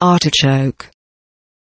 artichoke.